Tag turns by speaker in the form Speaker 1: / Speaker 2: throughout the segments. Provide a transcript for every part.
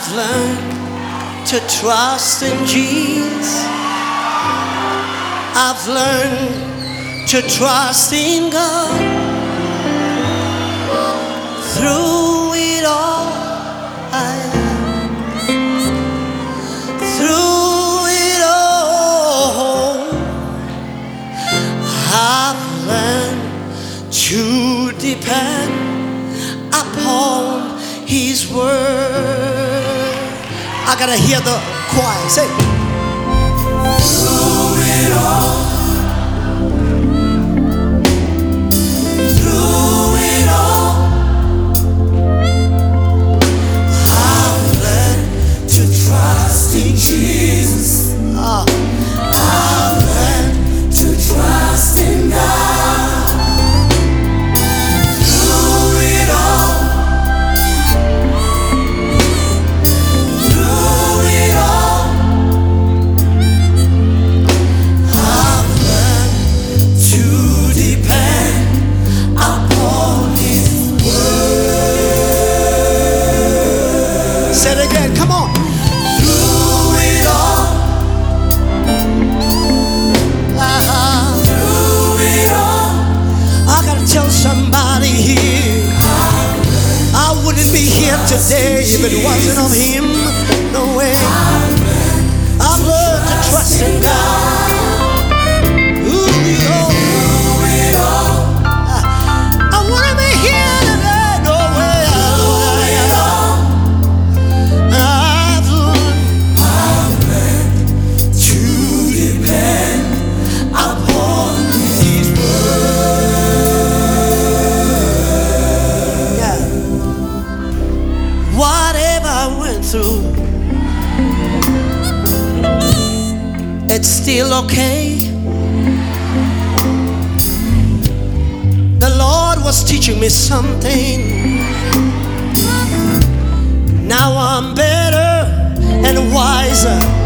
Speaker 1: I've learned to trust in Jesus. I've learned to trust in God. Through it all, I through it all, I've learned to depend upon His word. I gotta hear the choir say. If it wasn't of him feel okay. The Lord was teaching me something. Now I'm better and wiser.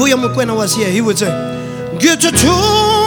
Speaker 1: vuya mukwena was here, he would say, Get your tune.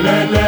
Speaker 2: Give